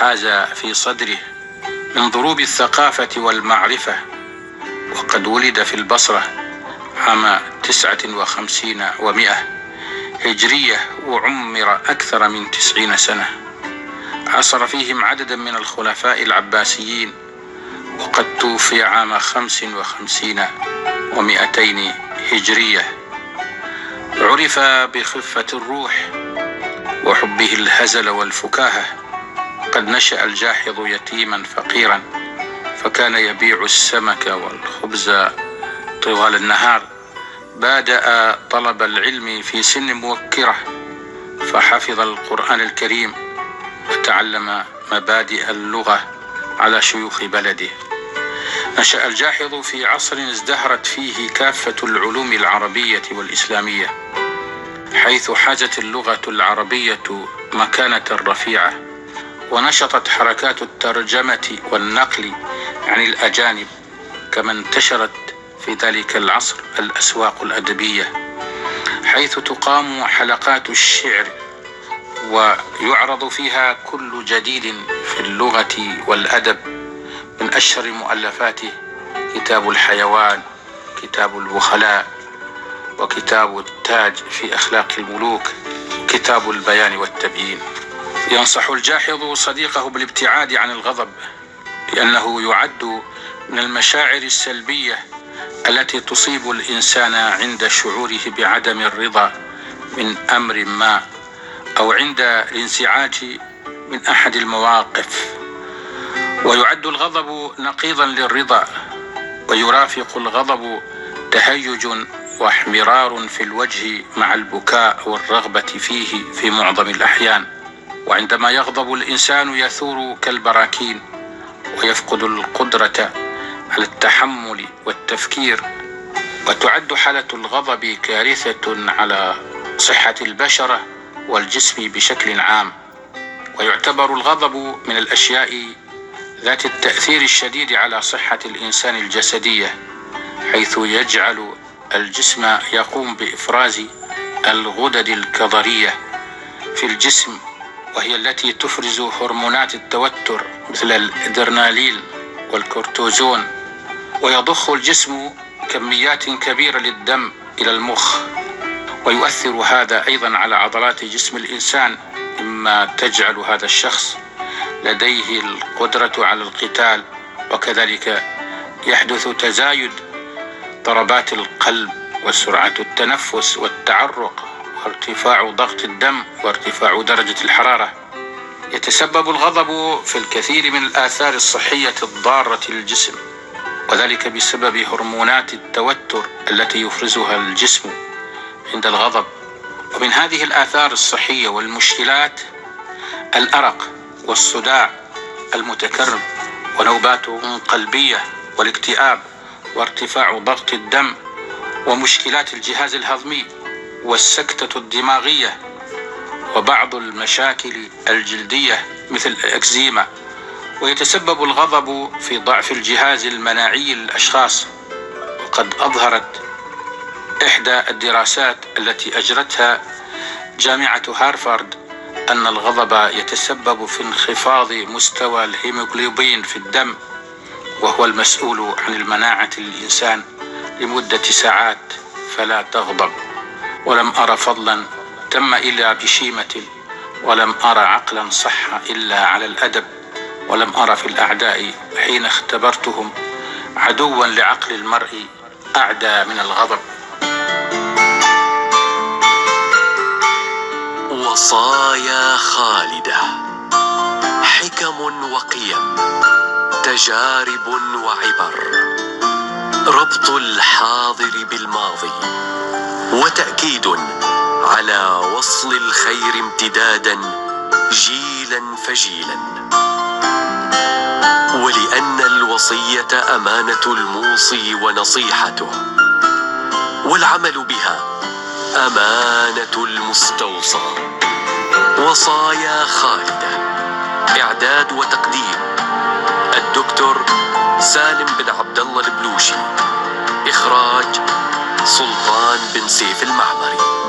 حاز في صدره من ضروب الثقافة والمعرفة وقد ولد في البصرة عام تسعة وخمسين ومائة هجرية وعمر أكثر من تسعين سنة. عصر فيهم عددا من الخلفاء العباسيين وقد توفي عام خمس وخمسين ومائتين هجرية. عرف بخفة الروح وحبه الهزل والفكاهة. قد نشأ الجاحظ يتيما فقيرا فكان يبيع السمك والخبز طوال النهار. بادأ طلب العلم في سن مبكرة فحفظ القرآن الكريم وتعلم مبادئ اللغة على شيوخ بلده. نشأ الجاحظ في عصر ازدهرت فيه كافة العلوم العربية والإسلامية حيث حازت اللغة العربية مكانة رفيعة. ونشطت حركات الترجمة والنقل عن الأجانب كما انتشرت في ذلك العصر الأسواق الأدبية حيث تقام حلقات الشعر ويعرض فيها كل جديد في اللغة والأدب من أشهر مؤلفاته كتاب الحيوان كتاب البخلاء وكتاب التاج في أخلاق الملوك كتاب البيان والتبيين. ينصح الجاحظ صديقه بالابتعاد عن الغضب لأنه يعد من المشاعر السلبية التي تصيب الإنسان عند شعوره بعدم الرضا من أمر ما أو عند الانزعاج من أحد المواقف. ويعد الغضب نقيضا للرضا ويرافق الغضب تهيج واحمرار في الوجه مع البكاء والرغبة فيه في معظم الأحيان. وعندما يغضب الإنسان يثور كالبراكين ويفقد القدرة على التحمل والتفكير وتعد حالة الغضب كارثة على صحة البشرة والجسم بشكل عام. ويعتبر الغضب من الأشياء ذات التأثير الشديد على صحة الإنسان الجسدية حيث يجعل الجسم يقوم بإفراز الغدد الكظرية في الجسم وهي التي تفرز هرمونات التوتر مثل الادرنالين والكورتيزون ويضخ الجسم كميات كبيرة للدم إلى المخ. ويؤثر هذا أيضا على عضلات جسم الإنسان مما تجعل هذا الشخص لديه القدرة على القتال وكذلك يحدث تزايد ضربات القلب وسرعة التنفس والتعرق. وارتفاع ضغط الدم وارتفاع درجة الحرارة. يتسبب الغضب في الكثير من الآثار الصحية الضارة للجسم وذلك بسبب هرمونات التوتر التي يفرزها الجسم عند الغضب. ومن هذه الآثار الصحية والمشكلات الأرق والصداع المتكرر ونوبات قلبية والاكتئاب وارتفاع ضغط الدم ومشكلات الجهاز الهضمي. والسكتة الدماغية وبعض المشاكل الجلدية مثل الأكزيما ويتسبب الغضب في ضعف الجهاز المناعي للأشخاص وقد أظهرت إحدى الدراسات التي أجرتها جامعة هارفارد أن الغضب يتسبب في انخفاض مستوى الهيموغلوبين في الدم وهو المسؤول عن المناعة للإنسان لمدة ساعات فلا تغضب. ولم أرى فضلا تم إلا بشيمة ولم أرى عقلا صح إلا على الأدب ولم أرى في الأعداء حين اختبرتهم عدوا لعقل المرء أعدى من الغضب. وصايا خالدة حكم وقيم تجارب وعبر. ربط الحاضر بالماضي وتأكيد على وصل الخير امتدادا جيلا فجيلا. ولأن الوصية أمانة الموصي ونصيحته والعمل بها أمانة المستوصى. وصايا خالدة إعداد وتقديم الدكتور سالم بن عبد الله البلوشي. إخراج سلطان بن سيف المعمري.